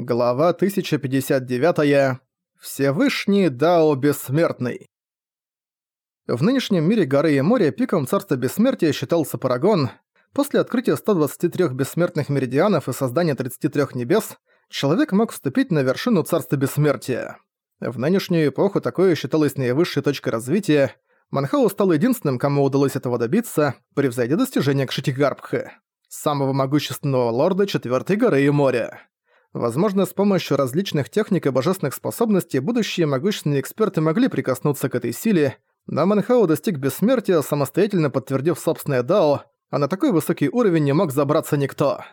Глава 1059. Всевышний Дао Бессмертный. В нынешнем мире горы и моря пиком царства бессмертия считался Парагон. После открытия 123 бессмертных меридианов и создания 33 небес, человек мог вступить на вершину царства бессмертия. В нынешнюю эпоху такое считалось наивысшей точкой развития. Манхау стал единственным, кому удалось этого добиться, превзойдя достижения Кшитигарбха, самого могущественного лорда Четвертой горы и моря. Возможно, с помощью различных техник и божественных способностей будущие могущественные эксперты могли прикоснуться к этой силе, но Манхау достиг бессмертия, самостоятельно подтвердив собственное дао, а на такой высокий уровень не мог забраться никто.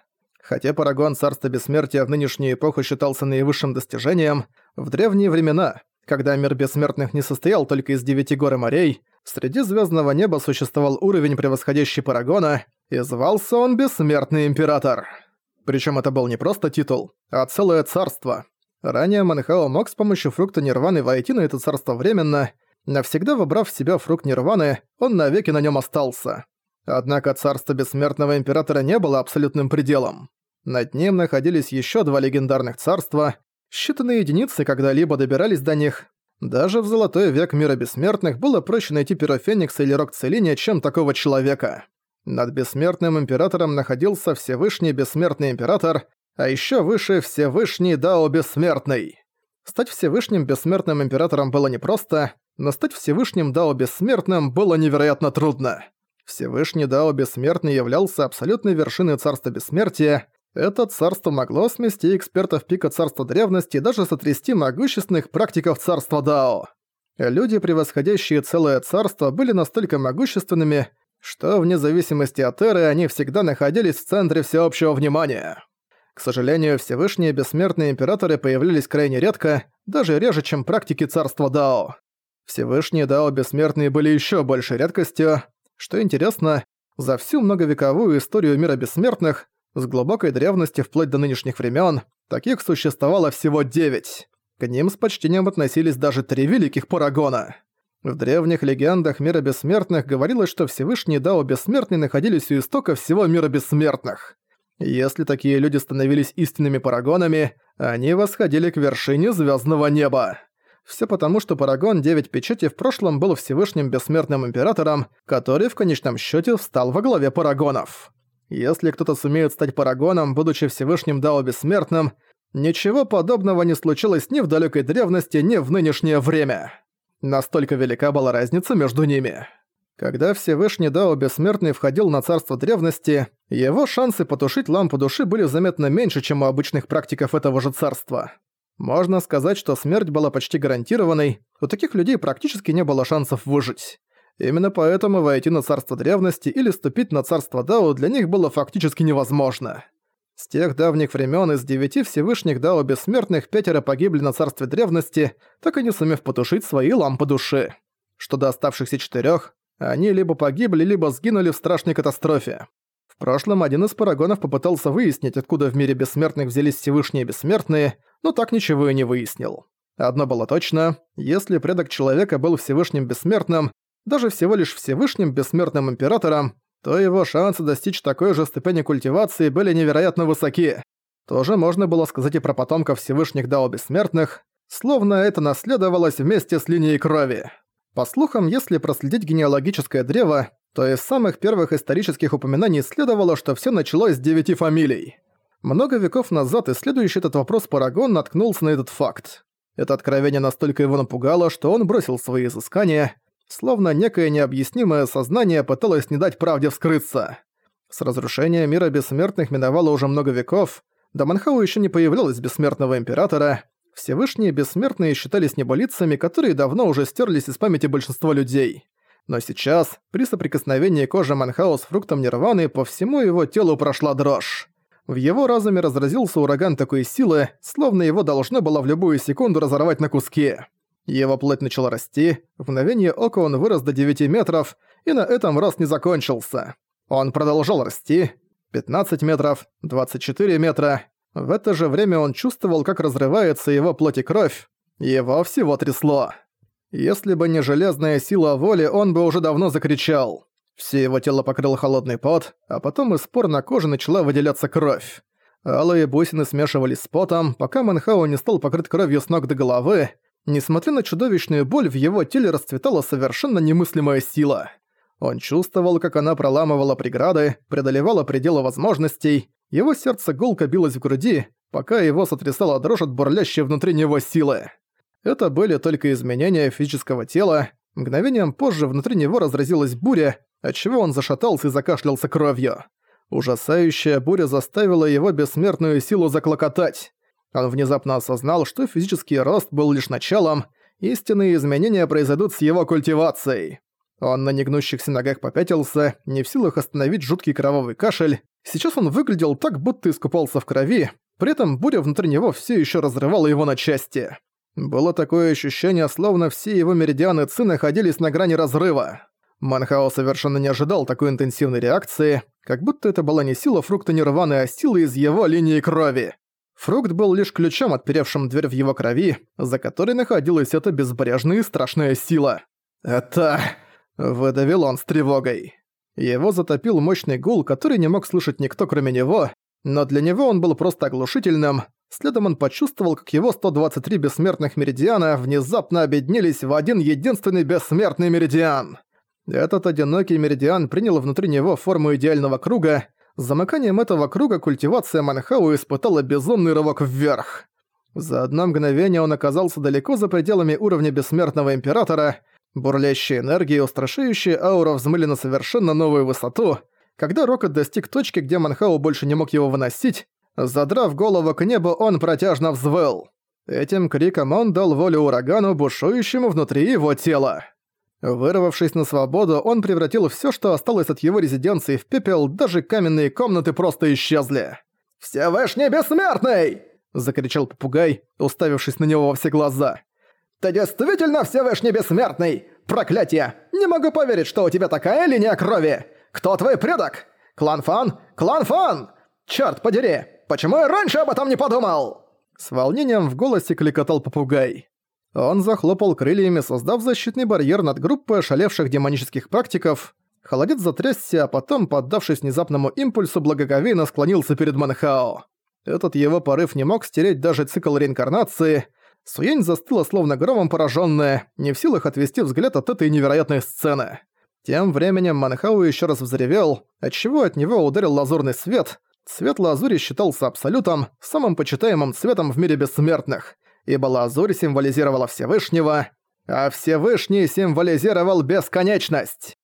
Хотя Парагон Царства Бессмертия в нынешнюю эпоху считался наивысшим достижением, в древние времена, когда мир бессмертных не состоял только из девяти гор и морей, среди звездного неба существовал уровень, превосходящий Парагона, и звался он Бессмертный Император. Причем это был не просто титул, а целое царство. Ранее Манхао мог с помощью фрукта Нирваны войти на это царство временно, навсегда выбрав в себя фрукт Нирваны, он навеки на нем остался. Однако царство Бессмертного Императора не было абсолютным пределом. Над ним находились еще два легендарных царства, считанные единицы когда-либо добирались до них. Даже в золотой век мира бессмертных было проще найти перо Феникса или Рок Целиния, чем такого человека. Над Бессмертным Императором находился Всевышний Бессмертный Император, а еще выше Всевышний Дао Бессмертный. Стать Всевышним Бессмертным Императором было непросто, но стать Всевышним Дао Бессмертным было невероятно трудно. Всевышний Дао Бессмертный являлся абсолютной вершиной Царства Бессмертия. Это царство могло смести экспертов пика Царства Древности и даже сотрясти могущественных практиков Царства Дао. Люди, превосходящие целое царство, были настолько могущественными, что вне зависимости от эры они всегда находились в центре всеобщего внимания. К сожалению, Всевышние Бессмертные Императоры появлялись крайне редко, даже реже, чем практики Царства Дао. Всевышние Дао Бессмертные были еще большей редкостью. Что интересно, за всю многовековую историю мира бессмертных, с глубокой древности вплоть до нынешних времен, таких существовало всего девять. К ним с почтением относились даже три великих Парагона. В древних легендах мира бессмертных говорилось, что Всевышний Дао Бессмертный находились у истока всего мира бессмертных. Если такие люди становились истинными парагонами, они восходили к вершине звездного неба. Все потому, что Парагон Девять Печати в прошлом был Всевышним Бессмертным Императором, который в конечном счете встал во главе парагонов. Если кто-то сумеет стать парагоном, будучи Всевышним Дао Бессмертным, ничего подобного не случилось ни в далекой древности, ни в нынешнее время. Настолько велика была разница между ними. Когда Всевышний Дао Бессмертный входил на царство древности, его шансы потушить лампу души были заметно меньше, чем у обычных практиков этого же царства. Можно сказать, что смерть была почти гарантированной, у таких людей практически не было шансов выжить. Именно поэтому войти на царство древности или ступить на царство Дао для них было фактически невозможно. С тех давних времен из девяти Всевышних Дао Бессмертных пятеро погибли на царстве древности, так и не сумев потушить свои лампы души. Что до оставшихся четырех, они либо погибли, либо сгинули в страшной катастрофе. В прошлом один из парагонов попытался выяснить, откуда в мире бессмертных взялись Всевышние Бессмертные, но так ничего и не выяснил. Одно было точно, если предок человека был Всевышним Бессмертным, даже всего лишь Всевышним Бессмертным Императором, то его шансы достичь такой же ступени культивации были невероятно высоки. Тоже можно было сказать и про потомков Всевышних Дао Бессмертных, словно это наследовалось вместе с линией крови. По слухам, если проследить генеалогическое древо, то из самых первых исторических упоминаний следовало, что все началось с девяти фамилий. Много веков назад исследующий этот вопрос Парагон наткнулся на этот факт. Это откровение настолько его напугало, что он бросил свои изыскания, Словно некое необъяснимое сознание пыталось не дать правде вскрыться. С разрушения мира бессмертных миновало уже много веков, до Манхау еще не появлялось бессмертного императора, Всевышние бессмертные считались неболицами, которые давно уже стерлись из памяти большинства людей. Но сейчас, при соприкосновении кожи Манхау с фруктом Нирваны, по всему его телу прошла дрожь. В его разуме разразился ураган такой силы, словно его должно было в любую секунду разорвать на куски. Его плоть начала расти, в мгновение ока он вырос до 9 метров, и на этом рост не закончился. Он продолжал расти. 15 метров, 24 метра. В это же время он чувствовал, как разрывается его плоть и кровь. Его всего трясло. Если бы не железная сила воли, он бы уже давно закричал. Все его тело покрыл холодный пот, а потом из пор на коже начала выделяться кровь. Алые бусины смешивались с потом, пока Манхао не стал покрыт кровью с ног до головы. Несмотря на чудовищную боль, в его теле расцветала совершенно немыслимая сила. Он чувствовал, как она проламывала преграды, преодолевала пределы возможностей. Его сердце гулко билось в груди, пока его сотрясала дрожь от бурлящей внутри него силы. Это были только изменения физического тела. Мгновением позже внутри него разразилась буря, отчего он зашатался и закашлялся кровью. Ужасающая буря заставила его бессмертную силу заклокотать. Он внезапно осознал, что физический рост был лишь началом, истинные изменения произойдут с его культивацией. Он на негнущихся ногах попятился, не в силах остановить жуткий кровавый кашель. Сейчас он выглядел так, будто искупался в крови, при этом буря внутри него все еще разрывала его на части. Было такое ощущение, словно все его меридианы Ци находились на грани разрыва. Манхао совершенно не ожидал такой интенсивной реакции, как будто это была не сила фрукта Нирваны, а сила из его линии крови. Фрукт был лишь ключом, отперевшим дверь в его крови, за которой находилась эта безбрежная и страшная сила. «Это...» — выдавил он с тревогой. Его затопил мощный гул, который не мог слышать никто кроме него, но для него он был просто оглушительным. Следом он почувствовал, как его 123 бессмертных меридиана внезапно объединились в один единственный бессмертный меридиан. Этот одинокий меридиан принял внутри него форму идеального круга. Замыканием этого круга культивация Манхау испытала безумный рывок вверх. За одно мгновение он оказался далеко за пределами уровня Бессмертного Императора. Бурлящая энергия и устрашающая аура взмыли на совершенно новую высоту. Когда Рокот достиг точки, где Манхау больше не мог его выносить, задрав голову к небу, он протяжно взвыл. Этим криком он дал волю урагану, бушующему внутри его тела. Вырвавшись на свободу, он превратил все, что осталось от его резиденции, в пепел, даже каменные комнаты просто исчезли. «Всевышний Бессмертный!» – закричал попугай, уставившись на него во все глаза. «Ты действительно Всевышний Бессмертный? Проклятие! Не могу поверить, что у тебя такая линия крови! Кто твой предок? Клан Фан? Клан Фан! Чёрт подери! Почему я раньше об этом не подумал?» С волнением в голосе кликотал попугай. Он захлопал крыльями, создав защитный барьер над группой ошалевших демонических практиков. Холодец затрясся, а потом, поддавшись внезапному импульсу, благоговейно склонился перед Манхао. Этот его порыв не мог стереть даже цикл реинкарнации. Суень застыла словно громом пораженная, не в силах отвести взгляд от этой невероятной сцены. Тем временем Манхау еще раз взревел, отчего от него ударил лазурный свет. Цвет лазури считался абсолютом, самым почитаемым цветом в мире бессмертных ибо лазурь символизировала Всевышнего, а Всевышний символизировал бесконечность.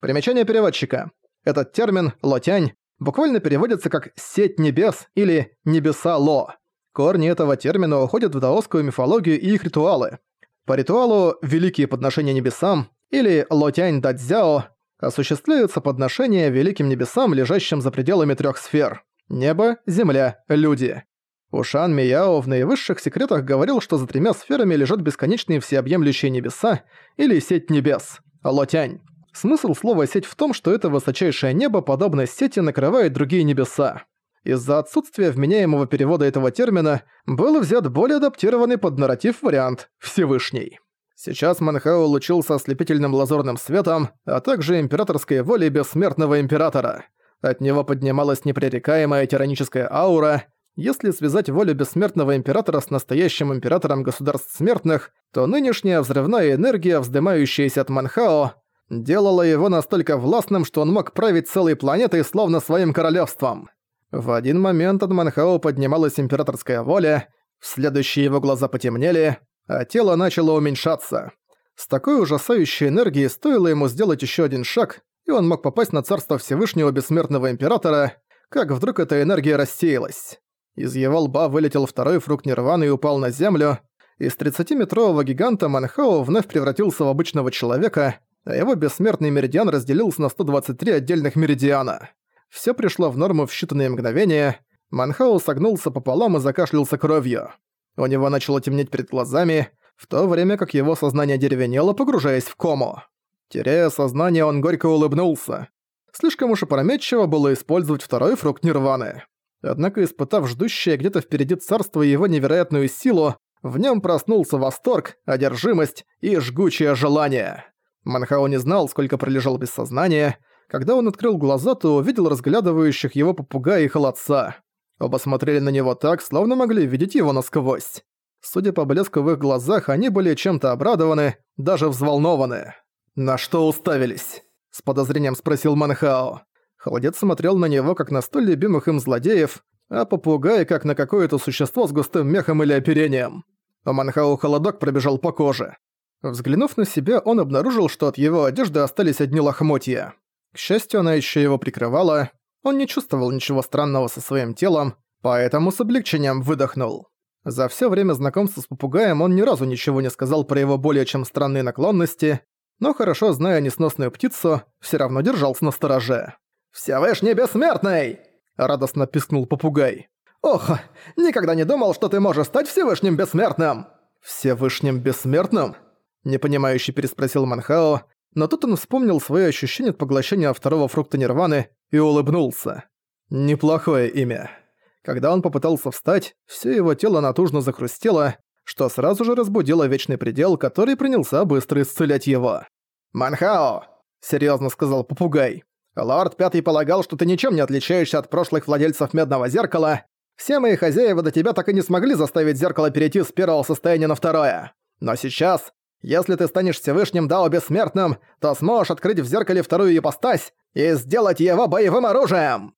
Примечание переводчика. Этот термин «лотянь» буквально переводится как «сеть небес» или «небеса Ло». Корни этого термина уходят в даосскую мифологию и их ритуалы. По ритуалу «великие подношения небесам» или «лотянь дадзяо» осуществляются подношения великим небесам, лежащим за пределами трех сфер – небо, земля, люди. Ушан Мияо в наивысших секретах говорил, что за тремя сферами лежат бесконечные всеобъемлющие небеса или сеть небес – Лотянь. Смысл слова «сеть» в том, что это высочайшее небо, подобно сети, накрывает другие небеса. Из-за отсутствия вменяемого перевода этого термина был взят более адаптированный под нарратив вариант «Всевышний». Сейчас Манхао лучился ослепительным лазурным светом, а также императорской волей бессмертного императора. От него поднималась непререкаемая тираническая аура, если связать волю бессмертного императора с настоящим императором государств смертных, то нынешняя взрывная энергия, вздымающаяся от Манхао, делала его настолько властным, что он мог править целой планетой словно своим королевством. В один момент от Манхао поднималась императорская воля, в следующие его глаза потемнели, а тело начало уменьшаться. С такой ужасающей энергией стоило ему сделать еще один шаг, и он мог попасть на царство Всевышнего Бессмертного Императора, как вдруг эта энергия рассеялась. Из его лба вылетел второй фрукт Нирваны и упал на землю. Из 30-метрового гиганта Манхао вновь превратился в обычного человека, а его бессмертный меридиан разделился на 123 отдельных меридиана. Всё пришло в норму в считанные мгновения. Манхао согнулся пополам и закашлялся кровью. У него начало темнеть перед глазами, в то время как его сознание деревенело, погружаясь в кому. Теряя сознание, он горько улыбнулся. Слишком уж опрометчиво было использовать второй фрукт Нирваны. Однако, испытав ждущее где-то впереди царство его невероятную силу, в нем проснулся восторг, одержимость и жгучее желание. Манхао не знал, сколько пролежал без сознания. Когда он открыл глаза, то увидел разглядывающих его попугая и холодца. Оба смотрели на него так, словно могли видеть его насквозь. Судя по блеску в их глазах, они были чем-то обрадованы, даже взволнованы. «На что уставились?» – с подозрением спросил Манхао. Холодец смотрел на него, как на столь любимых им злодеев, а попугай, как на какое-то существо с густым мехом или оперением. У Манхао холодок пробежал по коже. Взглянув на себя, он обнаружил, что от его одежды остались одни лохмотья. К счастью, она еще его прикрывала. Он не чувствовал ничего странного со своим телом, поэтому с облегчением выдохнул. За все время знакомства с попугаем он ни разу ничего не сказал про его более чем странные наклонности, но хорошо зная несносную птицу, все равно держался на стороже. «Всевышний бессмертный!» – радостно пискнул попугай. «Ох, никогда не думал, что ты можешь стать Всевышним бессмертным!» «Всевышним бессмертным?» – непонимающе переспросил Манхао, но тут он вспомнил свои ощущения от поглощения второго фрукта нирваны и улыбнулся. «Неплохое имя». Когда он попытался встать, все его тело натужно захрустело, что сразу же разбудило Вечный Предел, который принялся быстро исцелять его. «Манхао!» – серьезно сказал попугай. «Лорд Пятый полагал, что ты ничем не отличаешься от прошлых владельцев Медного Зеркала. Все мои хозяева до тебя так и не смогли заставить Зеркало перейти с первого состояния на второе. Но сейчас, если ты станешь Всевышним Дао Бессмертным, то сможешь открыть в Зеркале вторую ипостась и сделать его боевым оружием!»